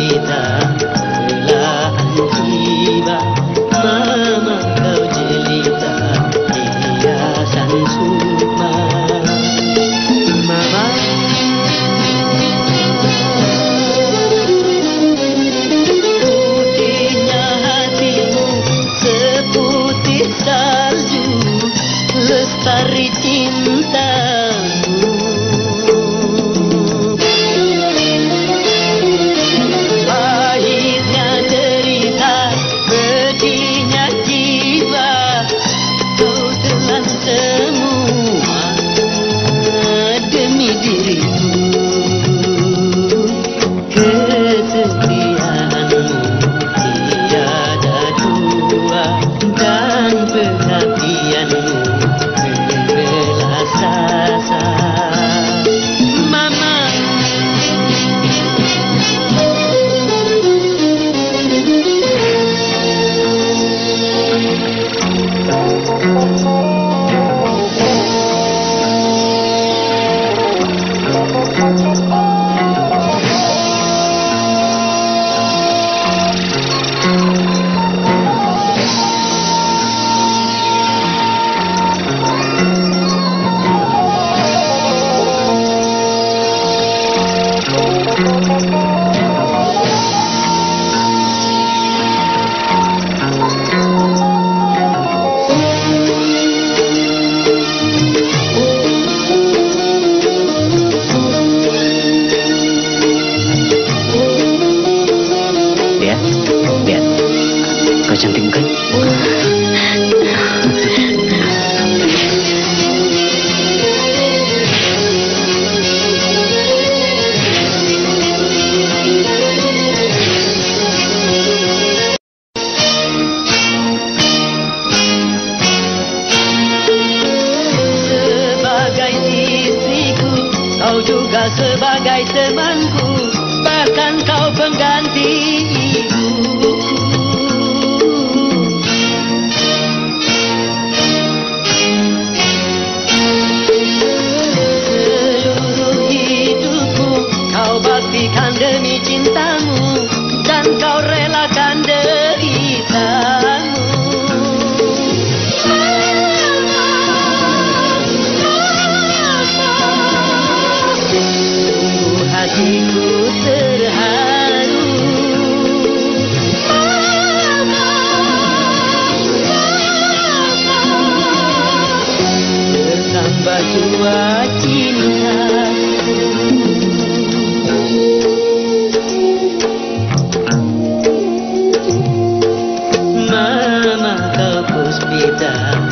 Kavita asa Mama Lihat, lihat. Kau cantik bukan? Juga sebagai temanku Bahkan kau pengganti batua cinta Mama kapus bidang.